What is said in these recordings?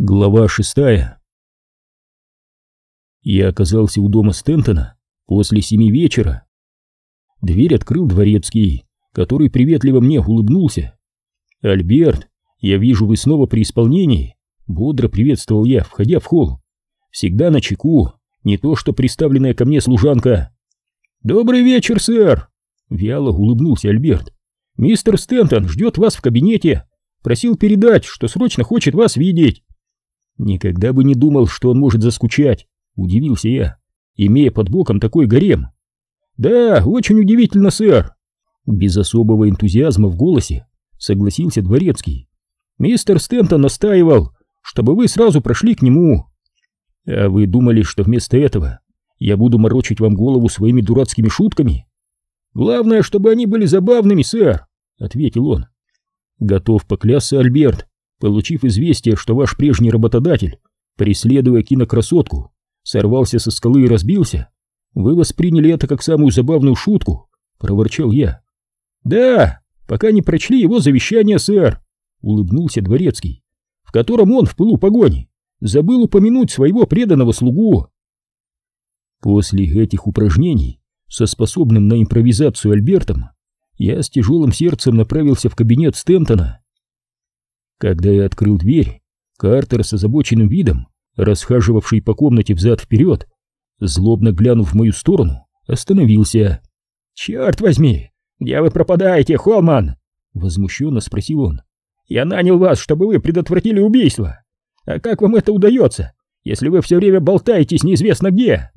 Глава шестая Я оказался у дома Стентона после семи вечера. Дверь открыл дворецкий, который приветливо мне улыбнулся. «Альберт, я вижу, вы снова при исполнении», — бодро приветствовал я, входя в холл. «Всегда на чеку, не то что приставленная ко мне служанка». «Добрый вечер, сэр!» — вяло улыбнулся Альберт. «Мистер Стентон ждет вас в кабинете. Просил передать, что срочно хочет вас видеть». Никогда бы не думал, что он может заскучать, удивился я, имея под боком такой гарем. Да, очень удивительно, сэр. Без особого энтузиазма в голосе согласился дворецкий. Мистер Стентон настаивал, чтобы вы сразу прошли к нему. А вы думали, что вместо этого я буду морочить вам голову своими дурацкими шутками? Главное, чтобы они были забавными, сэр, ответил он. Готов поклясться, Альберт, Получив известие, что ваш прежний работодатель, преследуя кинокрасотку, сорвался со скалы и разбился, вы восприняли это как самую забавную шутку, проворчал я. Да, пока не прочли его завещание, сэр, улыбнулся дворецкий, в котором он в пылу погони забыл упомянуть своего преданного слугу. После этих упражнений со способным на импровизацию Альбертом я с тяжелым сердцем направился в кабинет Стентона. Когда я открыл дверь, Картер с озабоченным видом, расхаживавший по комнате взад-вперед, злобно глянув в мою сторону, остановился. «Черт возьми! Где вы пропадаете, Холман?» — возмущенно спросил он. «Я нанял вас, чтобы вы предотвратили убийство. А как вам это удается, если вы все время болтаетесь неизвестно где?»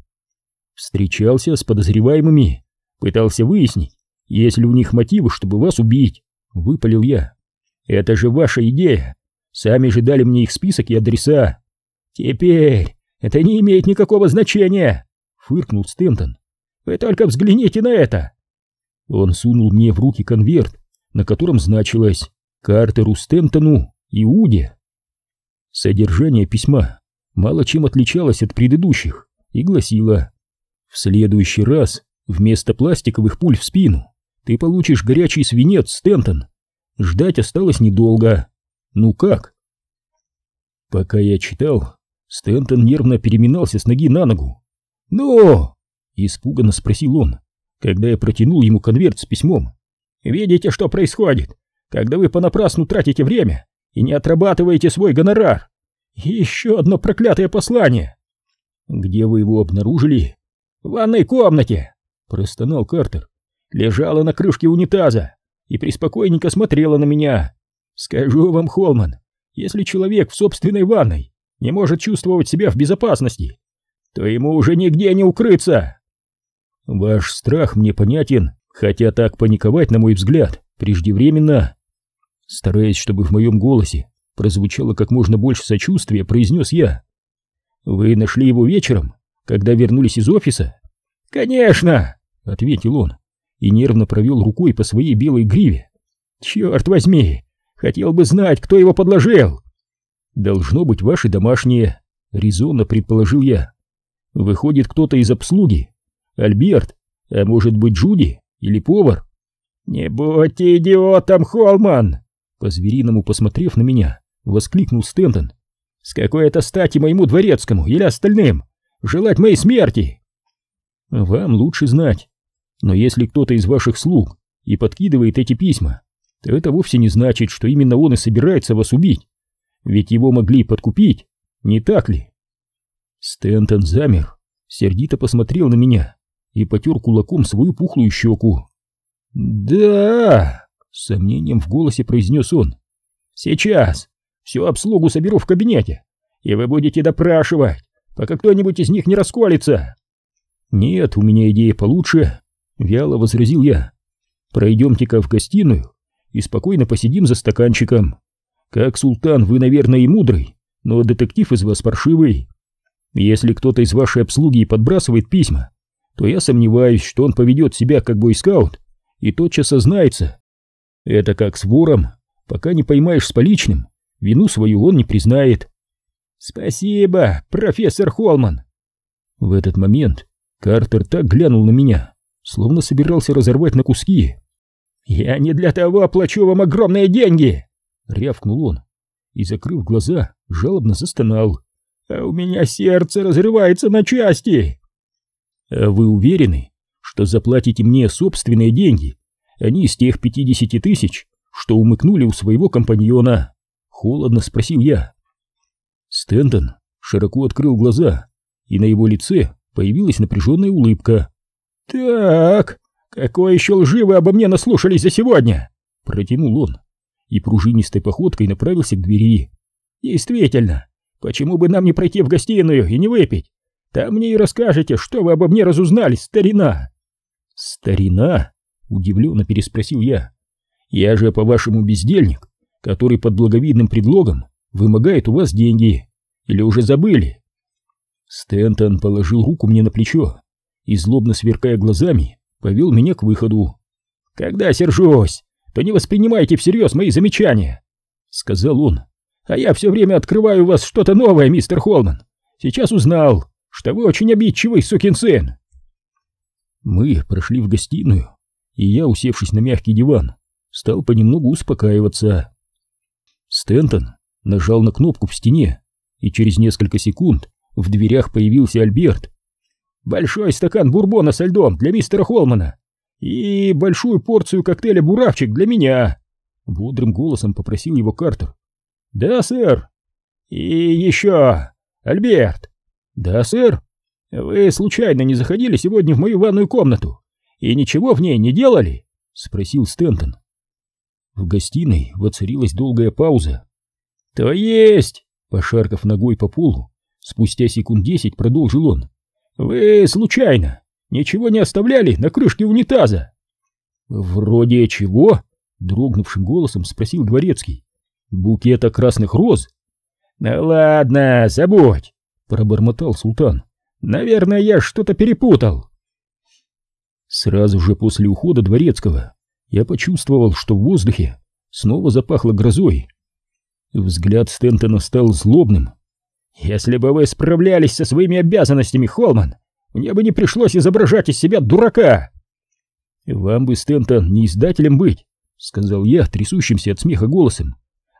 Встречался с подозреваемыми, пытался выяснить, есть ли у них мотивы, чтобы вас убить, — выпалил я. Это же ваша идея. Сами же дали мне их список и адреса. Теперь это не имеет никакого значения, фыркнул Стентон. Вы только взгляните на это. Он сунул мне в руки конверт, на котором значилось Картеру Стентону Иуде. Содержание письма мало чем отличалось от предыдущих и гласило «В следующий раз вместо пластиковых пуль в спину ты получишь горячий свинец, Стентон, Ждать осталось недолго. Ну как? Пока я читал, Стэнтон нервно переминался с ноги на ногу. «Ну?» — испуганно спросил он, когда я протянул ему конверт с письмом. «Видите, что происходит, когда вы понапрасну тратите время и не отрабатываете свой гонорар? Еще одно проклятое послание!» «Где вы его обнаружили?» «В ванной комнате!» — простонал Картер. «Лежала на крышке унитаза и приспокойненько смотрела на меня. Скажу вам, Холман, если человек в собственной ванной не может чувствовать себя в безопасности, то ему уже нигде не укрыться. Ваш страх мне понятен, хотя так паниковать, на мой взгляд, преждевременно. Стараясь, чтобы в моем голосе прозвучало как можно больше сочувствия, произнес я. Вы нашли его вечером, когда вернулись из офиса? Конечно, ответил он и нервно провел рукой по своей белой гриве. «Черт возьми! Хотел бы знать, кто его подложил!» «Должно быть ваши домашние», — резонно предположил я. «Выходит, кто-то из обслуги. Альберт, а может быть Джуди или повар?» «Не будьте идиотом, Холман!» По-звериному посмотрев на меня, воскликнул Стентон. «С какой это стати моему дворецкому или остальным желать моей смерти?» «Вам лучше знать. Но если кто-то из ваших слуг и подкидывает эти письма, то это вовсе не значит, что именно он и собирается вас убить. Ведь его могли подкупить, не так ли? Стентон замер, сердито посмотрел на меня и потер кулаком свою пухлую щеку. «Да!» — с сомнением в голосе произнес он. «Сейчас всю обслугу соберу в кабинете, и вы будете допрашивать, пока кто-нибудь из них не расколется». «Нет, у меня идея получше. Вяло возразил я. Пройдемте-ка в гостиную и спокойно посидим за стаканчиком. Как султан, вы, наверное, и мудрый, но детектив из вас паршивый. Если кто-то из вашей обслуги подбрасывает письма, то я сомневаюсь, что он поведет себя как бойскаут и тотчас сознается. Это как с вором, пока не поймаешь с поличным, вину свою он не признает. Спасибо, профессор Холман. В этот момент Картер так глянул на меня, словно собирался разорвать на куски. «Я не для того плачу вам огромные деньги!» — рявкнул он. и, закрыв глаза, жалобно застонал. «А у меня сердце разрывается на части!» «А вы уверены, что заплатите мне собственные деньги, а не из тех пятидесяти тысяч, что умыкнули у своего компаньона?» Холодно спросил я. Стэндон широко открыл глаза, и на его лице появилась напряженная улыбка. «Так, какой еще лживы обо мне наслушались за сегодня?» Протянул он и пружинистой походкой направился к двери. «Действительно, почему бы нам не пройти в гостиную и не выпить? Там мне и расскажете, что вы обо мне разузнали, старина!» «Старина?» — удивленно переспросил я. «Я же, по-вашему, бездельник, который под благовидным предлогом вымогает у вас деньги. Или уже забыли?» Стэнтон положил руку мне на плечо и, злобно сверкая глазами, повел меня к выходу. «Когда сержусь, то не воспринимайте всерьез мои замечания», — сказал он. «А я все время открываю у вас что-то новое, мистер Холман. Сейчас узнал, что вы очень обидчивый сукин сын». Мы прошли в гостиную, и я, усевшись на мягкий диван, стал понемногу успокаиваться. Стентон нажал на кнопку в стене, и через несколько секунд в дверях появился Альберт. «Большой стакан бурбона со льдом для мистера Холмана и большую порцию коктейля «Буравчик» для меня!» Бодрым голосом попросил его Картер. «Да, сэр!» «И еще, Альберт!» «Да, сэр!» «Вы случайно не заходили сегодня в мою ванную комнату и ничего в ней не делали?» — спросил Стентон. В гостиной воцарилась долгая пауза. «То есть!» — пошаркав ногой по полу, спустя секунд десять продолжил он. «Вы случайно ничего не оставляли на крышке унитаза?» «Вроде чего?» — дрогнувшим голосом спросил Дворецкий. «Букета красных роз?» «Ну ладно, забудь!» — пробормотал султан. Наверное, я что-то перепутал. Сразу же после ухода дворецкого я почувствовал, что в воздухе снова запахло грозой. Взгляд Стентона стал злобным. «Если бы вы справлялись со своими обязанностями, Холман, мне бы не пришлось изображать из себя дурака!» «Вам бы, Стентон, не издателем быть», — сказал я, трясущимся от смеха голосом,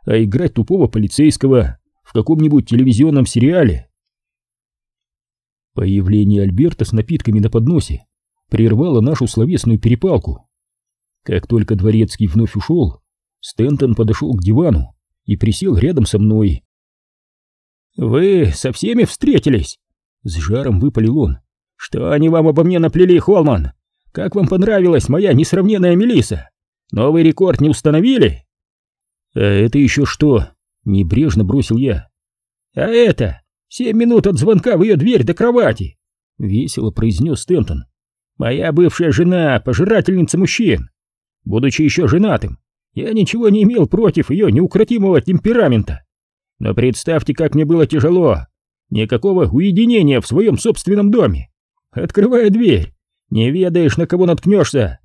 «а играть тупого полицейского в каком-нибудь телевизионном сериале». Появление Альберта с напитками на подносе прервало нашу словесную перепалку. Как только дворецкий вновь ушел, Стентон подошел к дивану и присел рядом со мной. «Вы со всеми встретились?» — с жаром выпалил он. «Что они вам обо мне наплели, Холман? Как вам понравилась моя несравненная Мелиса? Новый рекорд не установили?» «А это еще что?» — небрежно бросил я. «А это Семь минут от звонка в ее дверь до кровати!» — весело произнес Стентон. «Моя бывшая жена — пожирательница мужчин. Будучи еще женатым, я ничего не имел против ее неукротимого темперамента. Но представьте, как мне было тяжело. Никакого уединения в своем собственном доме. Открывая дверь, не ведаешь, на кого наткнешься.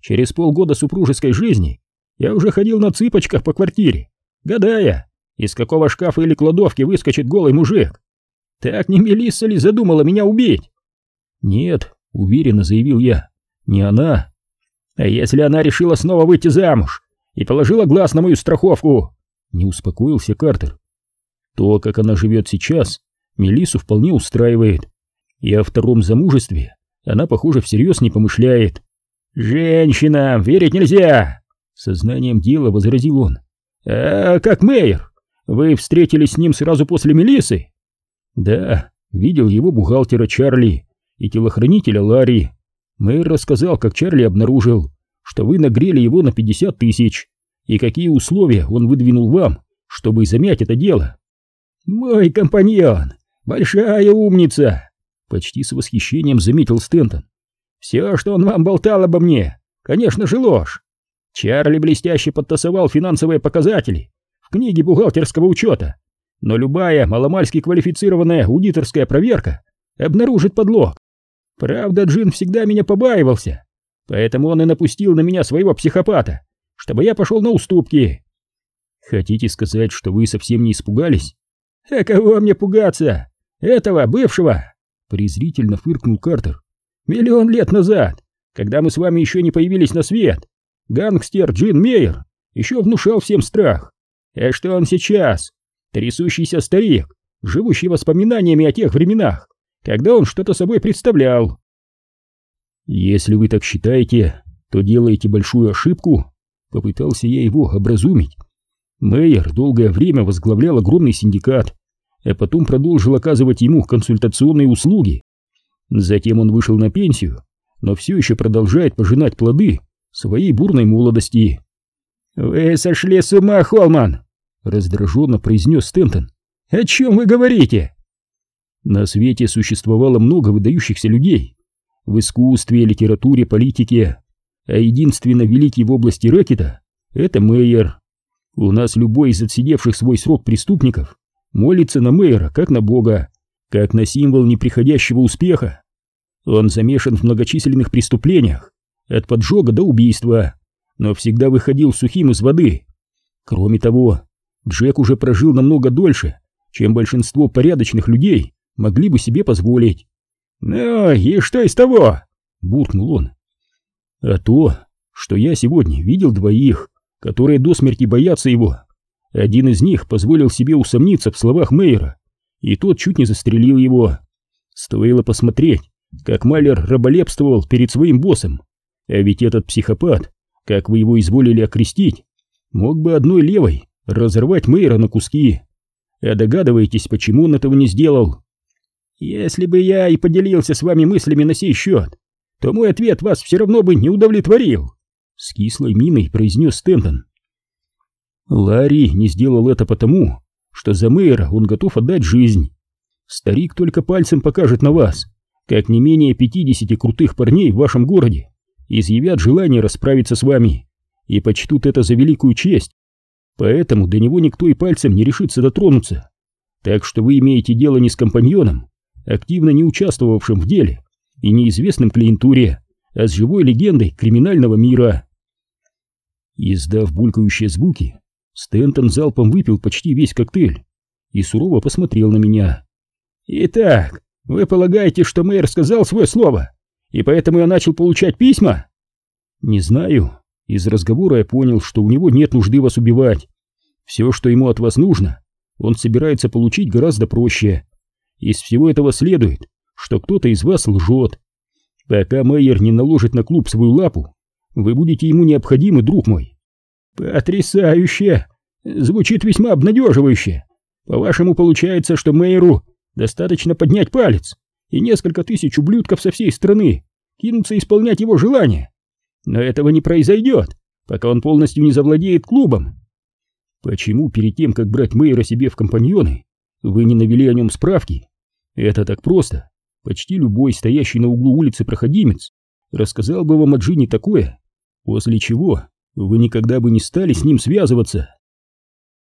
Через полгода супружеской жизни я уже ходил на цыпочках по квартире, гадая, из какого шкафа или кладовки выскочит голый мужик. Так не Мелисса ли задумала меня убить? Нет, уверенно заявил я, не она. А если она решила снова выйти замуж и положила глаз на мою страховку? Не успокоился Картер. То, как она живет сейчас, Мелиссу вполне устраивает. И о втором замужестве она, похоже, всерьез не помышляет. «Женщинам верить нельзя!» Сознанием дела возразил он. «А как Мейер? Вы встретились с ним сразу после Мелисы? Да, видел его бухгалтера Чарли и телохранителя Ларри. Мэр рассказал, как Чарли обнаружил, что вы нагрели его на 50 тысяч, и какие условия он выдвинул вам, чтобы замять это дело. «Мой компаньон! Большая умница!» Почти с восхищением заметил Стентон. «Все, что он вам болтал обо мне, конечно же ложь. Чарли блестяще подтасовал финансовые показатели в книге бухгалтерского учета, но любая маломальски квалифицированная аудиторская проверка обнаружит подлог. Правда, Джин всегда меня побаивался, поэтому он и напустил на меня своего психопата, чтобы я пошел на уступки. Хотите сказать, что вы совсем не испугались? А кого мне пугаться? Этого, бывшего? Презрительно фыркнул Картер. Миллион лет назад, когда мы с вами еще не появились на свет, гангстер Джин Мейер еще внушал всем страх. А что он сейчас? Трясущийся старик, живущий воспоминаниями о тех временах, когда он что-то собой представлял. Если вы так считаете, то делаете большую ошибку, попытался я его образумить. Мейер долгое время возглавлял огромный синдикат, а потом продолжил оказывать ему консультационные услуги. Затем он вышел на пенсию, но все еще продолжает пожинать плоды своей бурной молодости. «Вы сошли с ума, Холман!» — раздраженно произнес Стентон. «О чем вы говорите?» На свете существовало много выдающихся людей. В искусстве, литературе, политике. А единственно великий в области рэкета — это Мейер. У нас любой из отсидевших свой срок преступников молится на Мейера, как на бога, как на символ неприходящего успеха. Он замешан в многочисленных преступлениях, от поджога до убийства, но всегда выходил сухим из воды. Кроме того, Джек уже прожил намного дольше, чем большинство порядочных людей могли бы себе позволить. «Ну и что из того?» — буркнул он. «А то, что я сегодня видел двоих, которые до смерти боятся его. Один из них позволил себе усомниться в словах Мейера, и тот чуть не застрелил его. Стоило посмотреть, как Малер раболепствовал перед своим боссом. А ведь этот психопат, как вы его изволили окрестить, мог бы одной левой разорвать Мейера на куски. А догадываетесь, почему он этого не сделал? Если бы я и поделился с вами мыслями на сей счет, то мой ответ вас все равно бы не удовлетворил. С кислой миной произнес Стентон. Ларри не сделал это потому, что за Мейера он готов отдать жизнь. Старик только пальцем покажет на вас, как не менее пятидесяти крутых парней в вашем городе изъявят желание расправиться с вами и почтут это за великую честь. Поэтому до него никто и пальцем не решится дотронуться. Так что вы имеете дело не с компаньоном, активно не участвовавшим в деле и неизвестным клиентуре, а с живой легендой криминального мира. Издав булькающие звуки, Стентон залпом выпил почти весь коктейль и сурово посмотрел на меня. «Итак, вы полагаете, что мэр сказал свое слово, и поэтому я начал получать письма?» «Не знаю. Из разговора я понял, что у него нет нужды вас убивать. Все, что ему от вас нужно, он собирается получить гораздо проще. Из всего этого следует, что кто-то из вас лжет. Пока Мейер не наложит на клуб свою лапу, вы будете ему необходимы, друг мой. Потрясающе! Звучит весьма обнадеживающе. По-вашему, получается, что Мейеру достаточно поднять палец, и несколько тысяч ублюдков со всей страны кинутся исполнять его желания. Но этого не произойдет, пока он полностью не завладеет клубом. Почему перед тем, как брать Мейера себе в компаньоны, вы не навели о нем справки? Это так просто. Почти любой стоящий на углу улицы проходимец рассказал бы вам о Джине такое, после чего вы никогда бы не стали с ним связываться.